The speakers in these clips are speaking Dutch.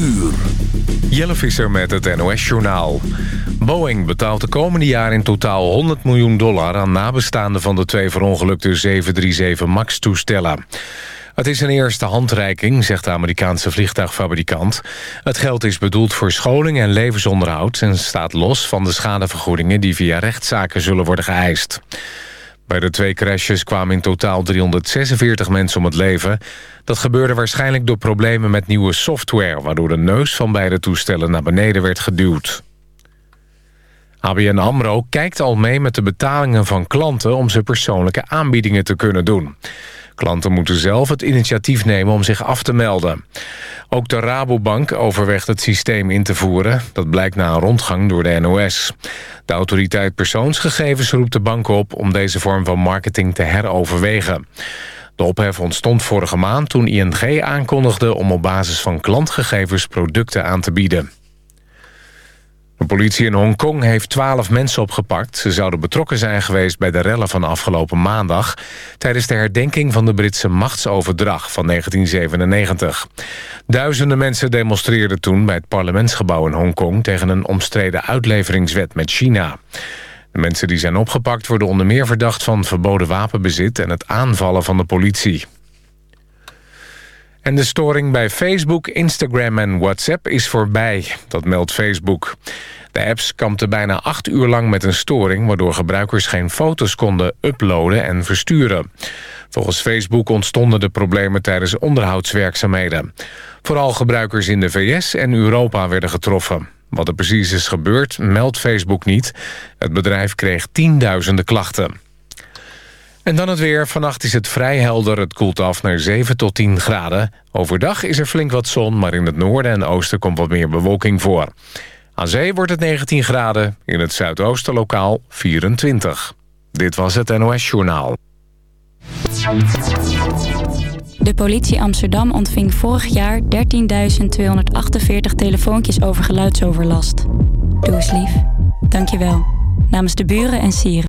uur. Jelle Visser met het NOS-journaal. Boeing betaalt de komende jaar in totaal 100 miljoen dollar... aan nabestaanden van de twee verongelukte 737 MAX-toestellen. Het is een eerste handreiking, zegt de Amerikaanse vliegtuigfabrikant. Het geld is bedoeld voor scholing en levensonderhoud... en staat los van de schadevergoedingen die via rechtszaken zullen worden geëist. Bij de twee crashes kwamen in totaal 346 mensen om het leven. Dat gebeurde waarschijnlijk door problemen met nieuwe software... waardoor de neus van beide toestellen naar beneden werd geduwd. ABN AMRO kijkt al mee met de betalingen van klanten... om ze persoonlijke aanbiedingen te kunnen doen. Klanten moeten zelf het initiatief nemen om zich af te melden. Ook de Rabobank overweegt het systeem in te voeren. Dat blijkt na een rondgang door de NOS. De autoriteit persoonsgegevens roept de bank op... om deze vorm van marketing te heroverwegen. De ophef ontstond vorige maand toen ING aankondigde... om op basis van klantgegevens producten aan te bieden. De politie in Hongkong heeft twaalf mensen opgepakt. Ze zouden betrokken zijn geweest bij de rellen van afgelopen maandag... tijdens de herdenking van de Britse machtsoverdracht van 1997. Duizenden mensen demonstreerden toen bij het parlementsgebouw in Hongkong... tegen een omstreden uitleveringswet met China. De mensen die zijn opgepakt worden onder meer verdacht van verboden wapenbezit... en het aanvallen van de politie. En de storing bij Facebook, Instagram en WhatsApp is voorbij. Dat meldt Facebook. De apps kampten bijna acht uur lang met een storing... waardoor gebruikers geen foto's konden uploaden en versturen. Volgens Facebook ontstonden de problemen tijdens onderhoudswerkzaamheden. Vooral gebruikers in de VS en Europa werden getroffen. Wat er precies is gebeurd, meldt Facebook niet. Het bedrijf kreeg tienduizenden klachten. En dan het weer. Vannacht is het vrij helder. Het koelt af naar 7 tot 10 graden. Overdag is er flink wat zon, maar in het noorden en oosten komt wat meer bewolking voor. Aan zee wordt het 19 graden, in het zuidoosten lokaal 24. Dit was het NOS Journaal. De politie Amsterdam ontving vorig jaar 13.248 telefoontjes over geluidsoverlast. Doe eens lief. Dank je wel. Namens de buren en sieren.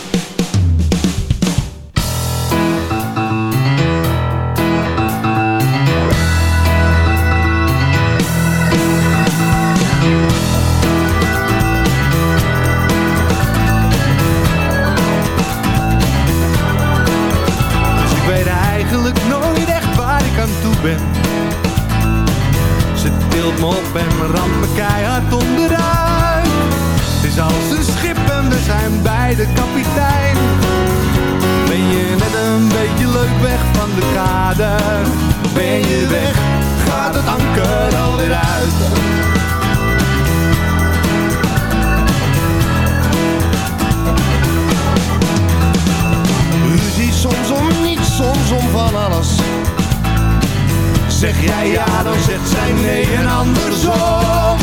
Dan zegt zij nee en andersom.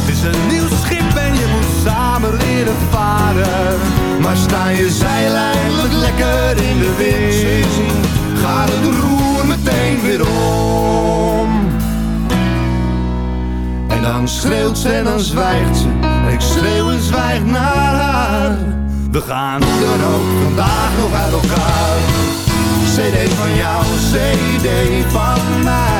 Het is een nieuw schip en je moet samen leren varen. Maar sta je zeil eindelijk lekker in de wind, gaat het roer meteen weer om. En dan schreeuwt ze en dan zwijgt ze, ik schreeuw en zwijg naar haar. We gaan dan ook vandaag nog uit elkaar. CD van jou, CD van mij.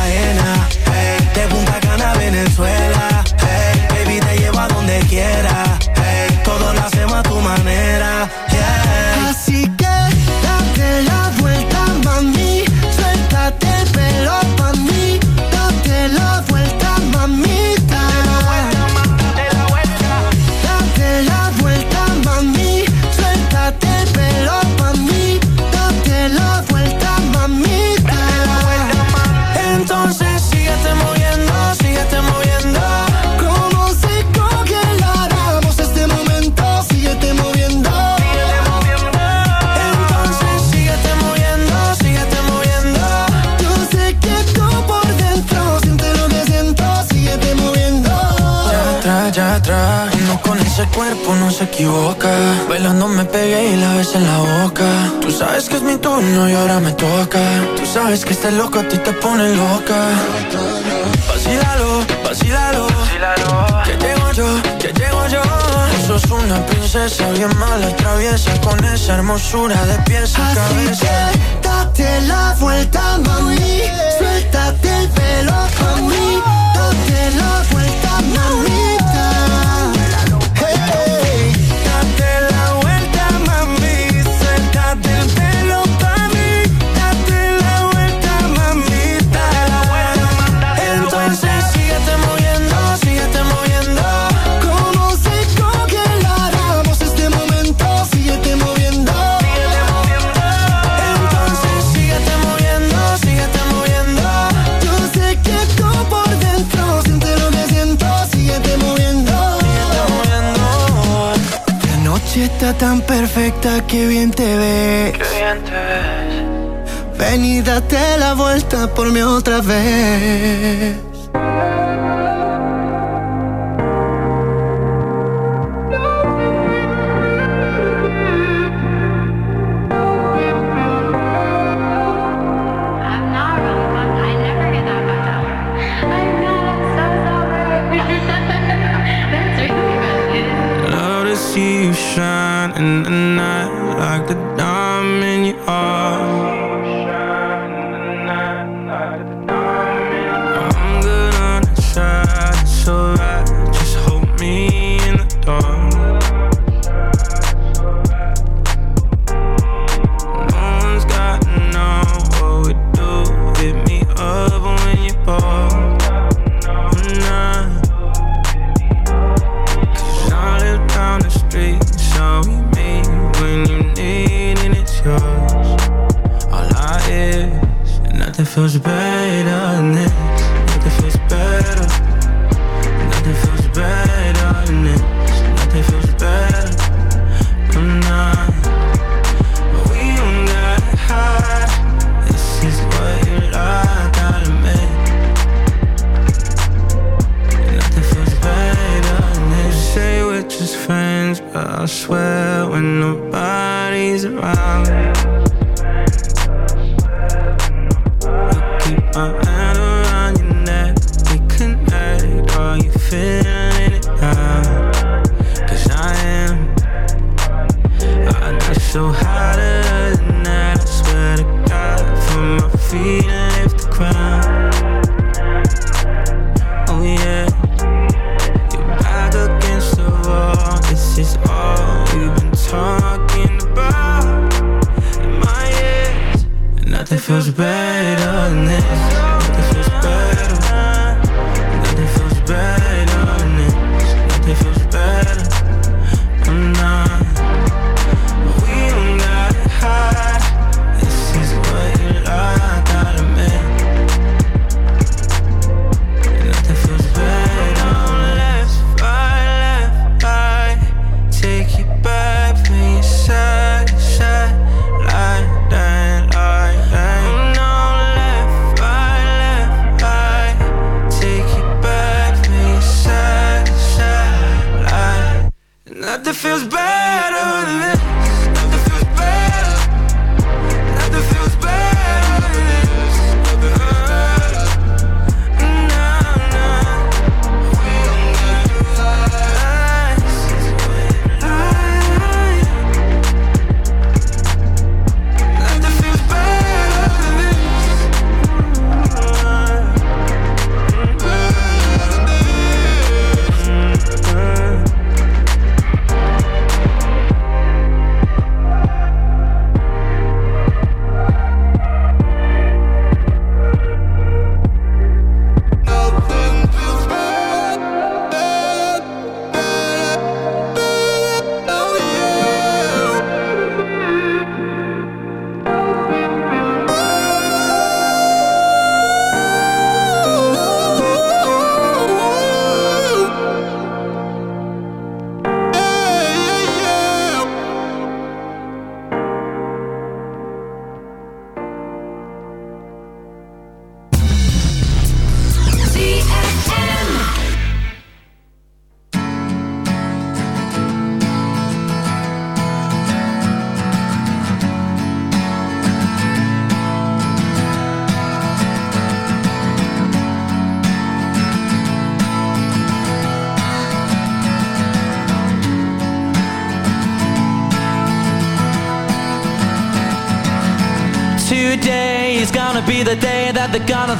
ese cuerpo no se equivoca. Bailando me pegué y la ves en la boca. Tú sabes que es mi turno y ahora me toca. Tú sabes que este loco a ti te pone loca. Vacílalo, vacílalo. Que llego yo, que llego yo. Tú sos una princesa bien mala, traviesa. Con esa hermosura de pies a cabeza. Date la vuelta, mami. Suéltate el pelo, mami. Date la vuelta, mami. Tan perfecta, que bien te ves. Qué bien te ves. Ven y date la vuelta por mí otra vez. Don't.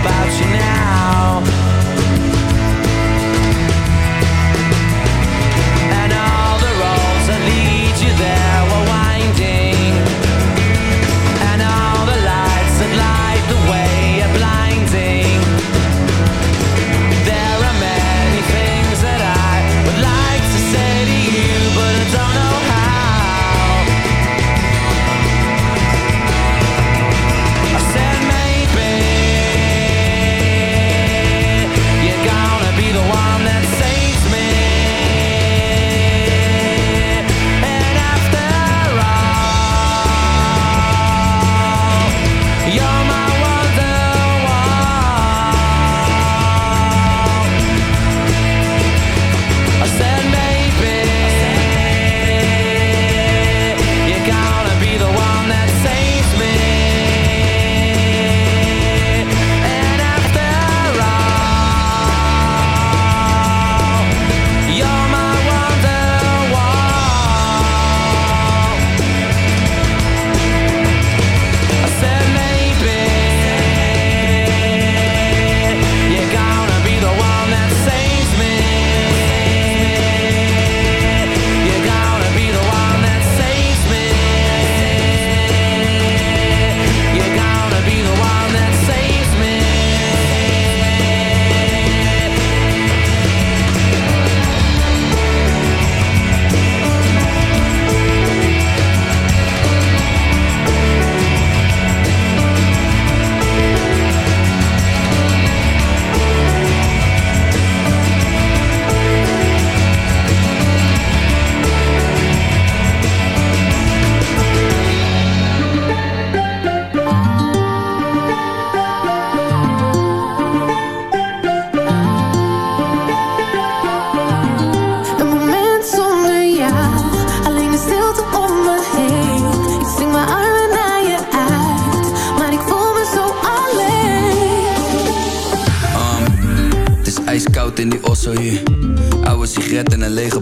About you now.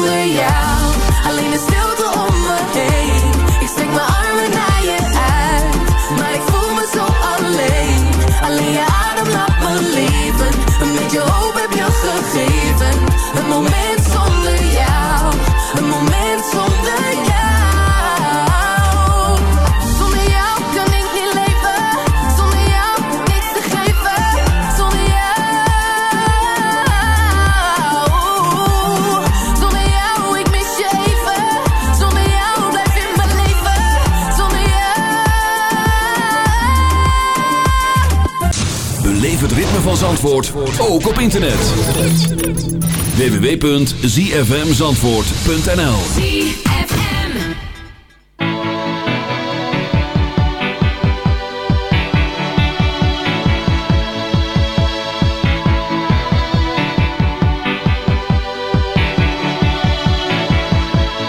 Zonder jou. Alleen de stilte Zandvoort, ook op internet. www.zfmzandvoort.nl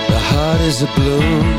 The heart is a balloon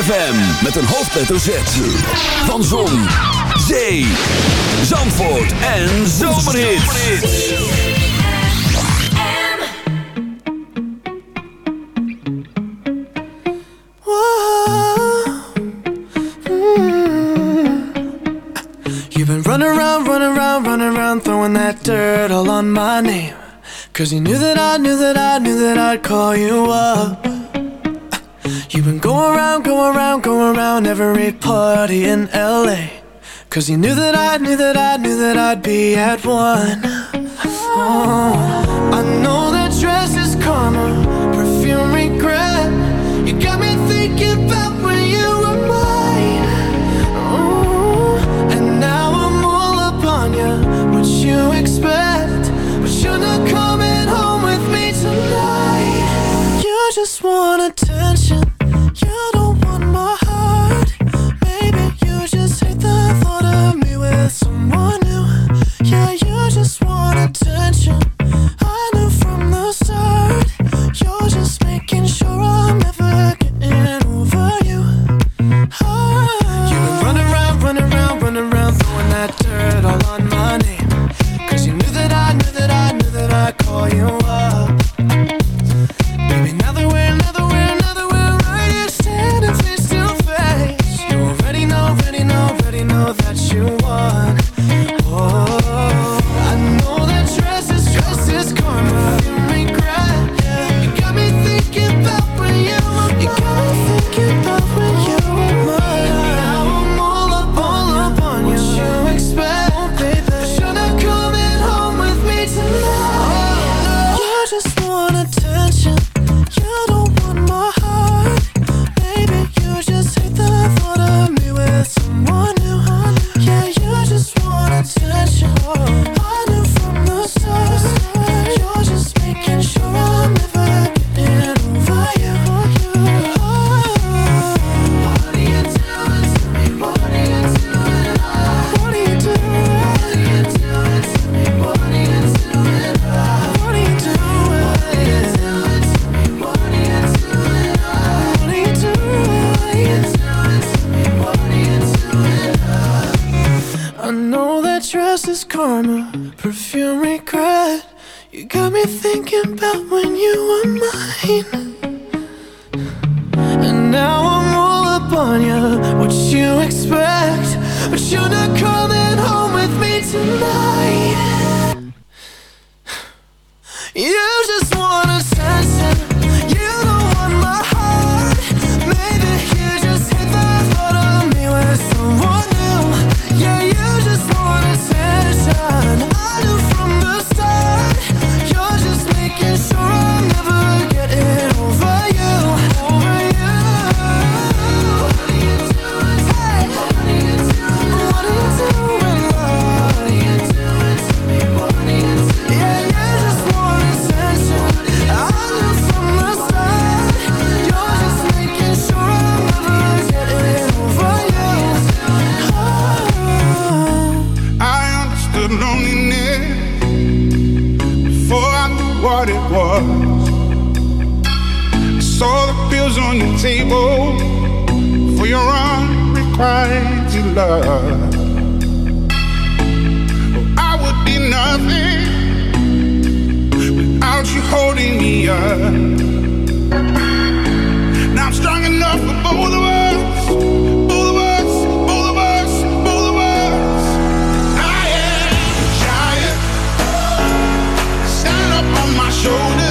FM met een hoofdletter Z. Van Zon, Zee, Zandvoort en been Run around, run around, run around, throwing that dirt all on my name. Cause you knew that I knew that I knew that I'd call you up. We've been going around, going around, going around every party in LA. Cause you knew that I knew that I knew that I'd be at one. Oh, I know that dress is karma, perfume regret. You got me thinking about when you were mine. Oh, and now I'm all up on you, what you expect. But you're not coming home with me tonight. You just wanna bills on the table for your unrequited love. I would be nothing without you holding me up. Now I'm strong enough for both of us. Both of us, both of us, both of us. I am a giant. Stand up on my shoulders.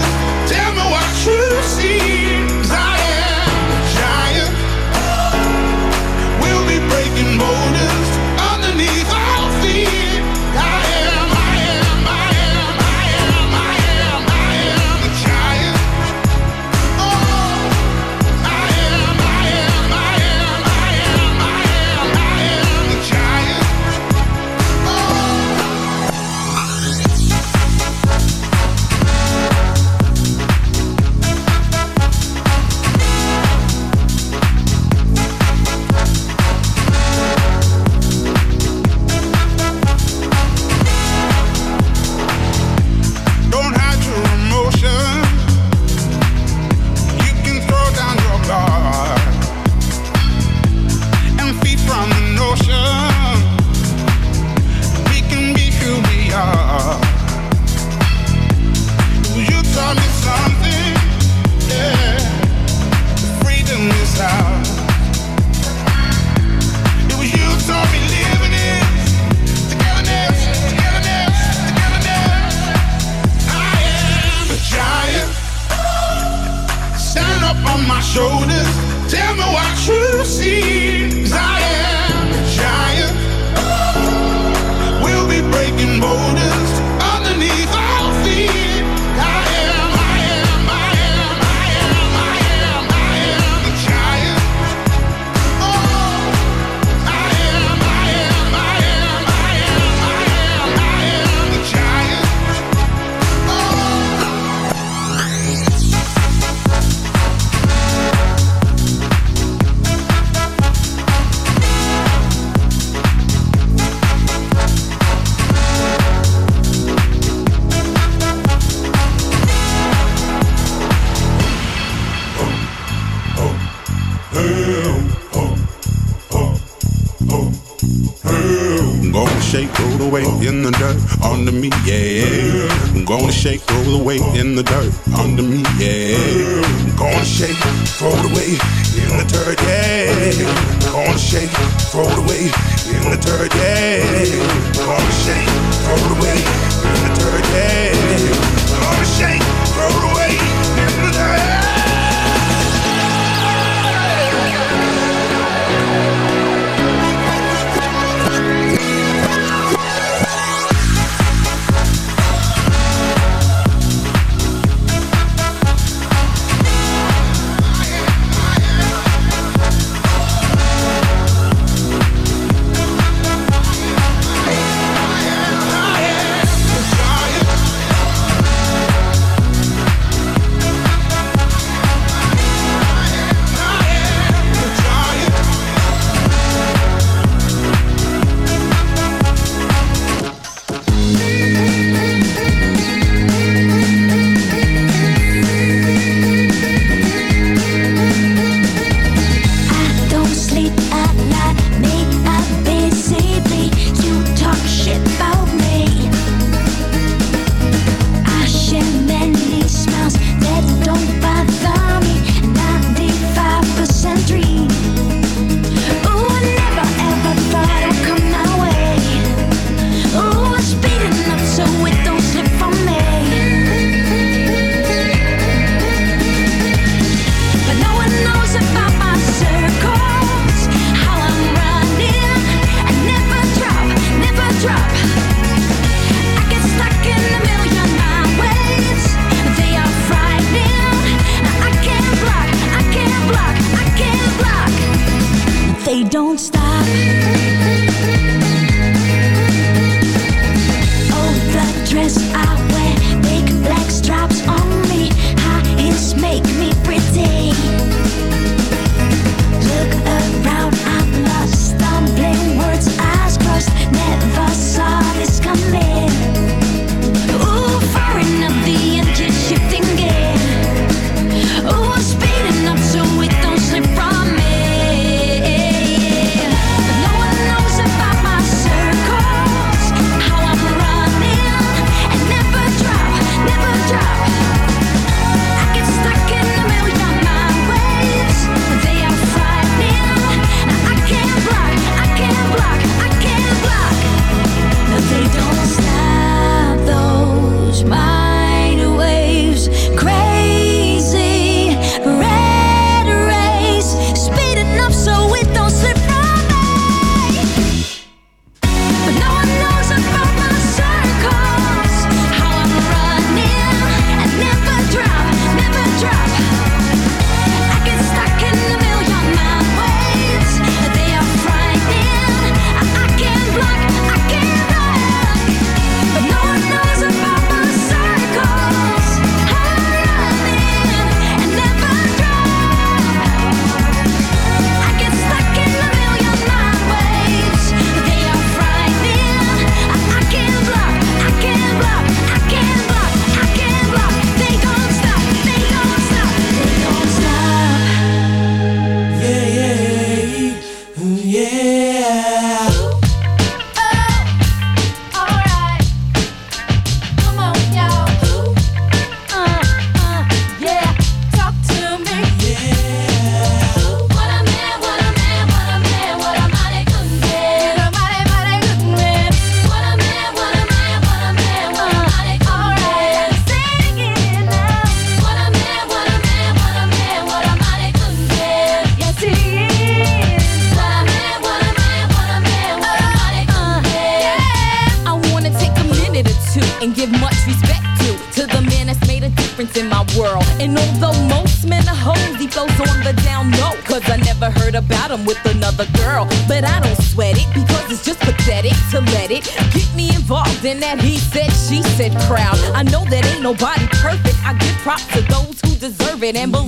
waiting.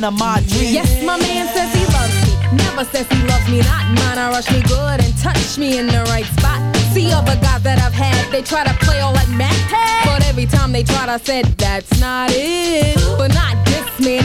Man of my dreams. Yes, my man says he loves me. Never says he loves me not. Mine, I rush me good and touch me in the right spot. See other guys that I've had, they try to play all like Matt. But every time they tried, I said, that's not it. But not this man,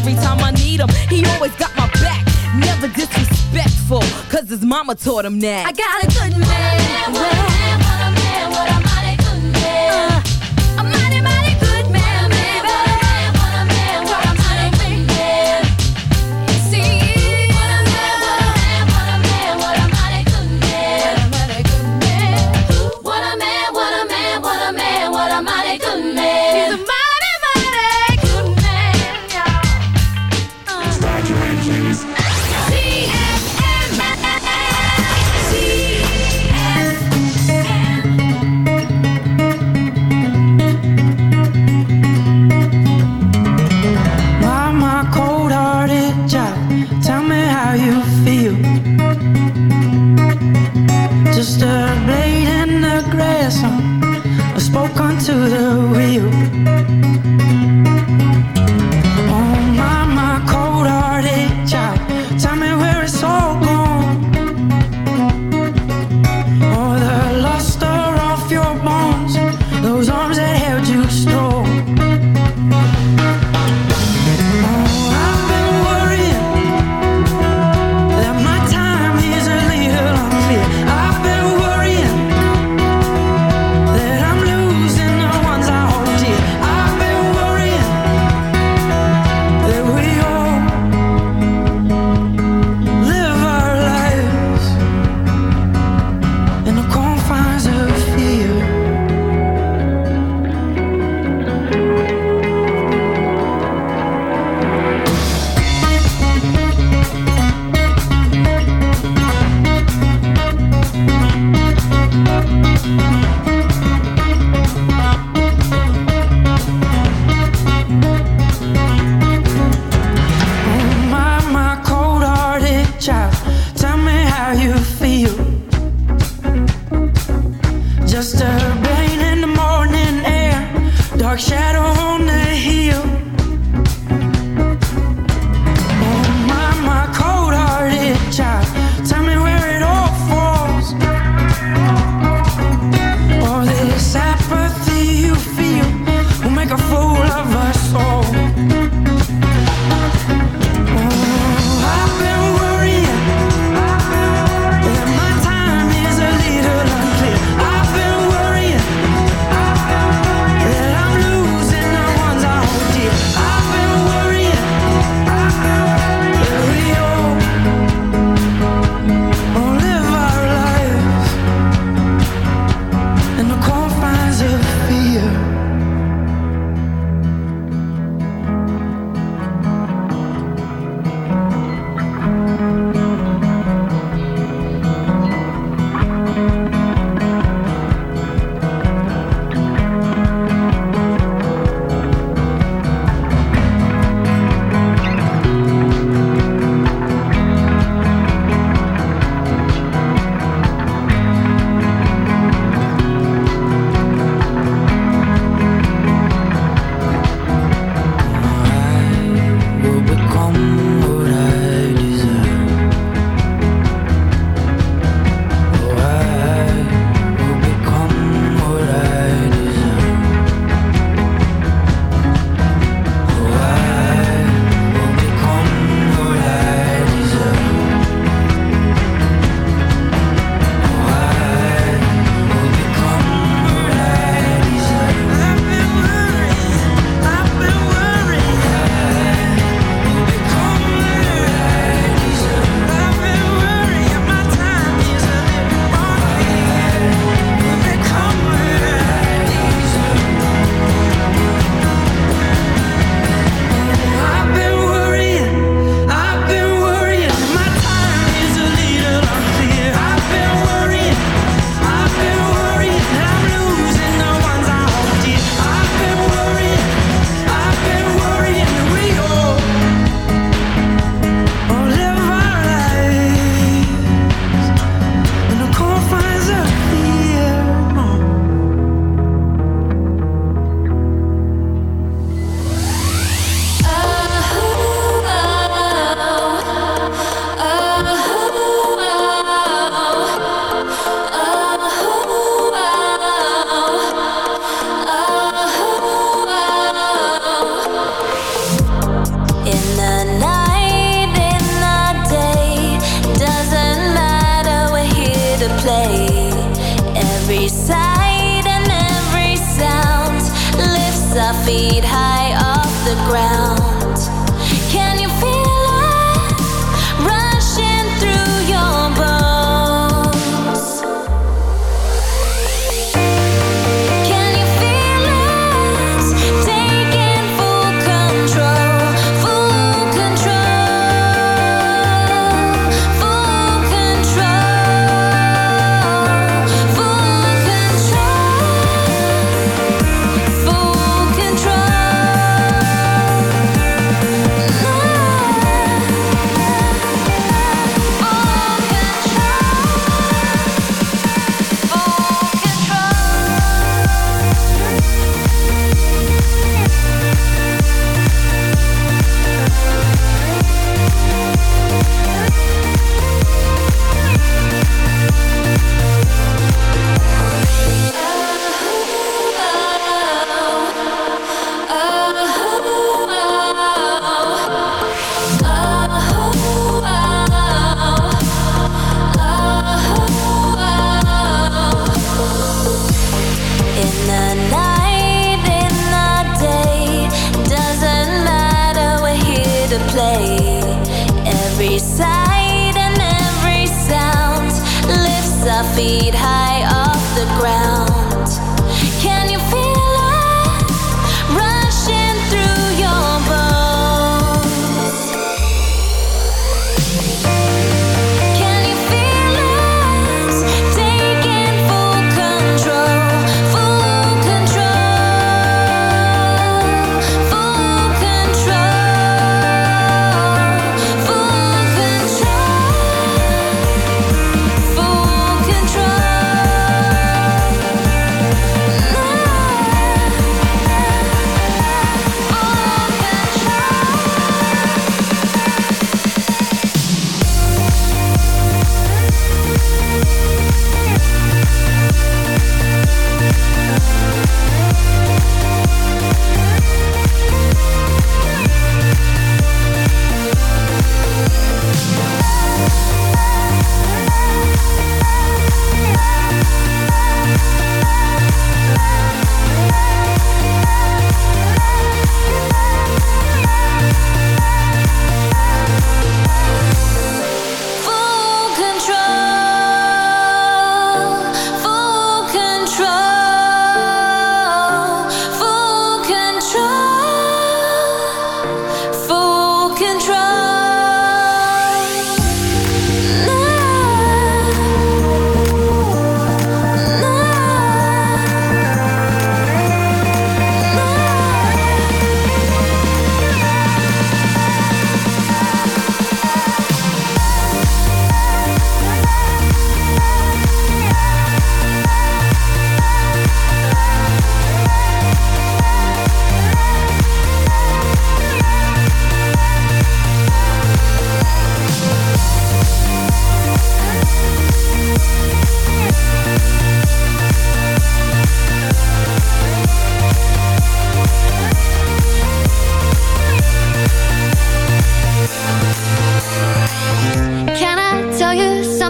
Every time I need him, he always got my back. Never disrespectful, cause his mama taught him that. I got a good man. Man, what a man, what a mighty man. a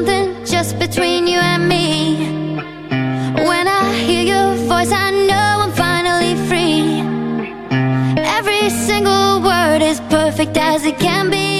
something just between you and me. When I hear your voice, I know I'm finally free. Every single word is perfect as it can be.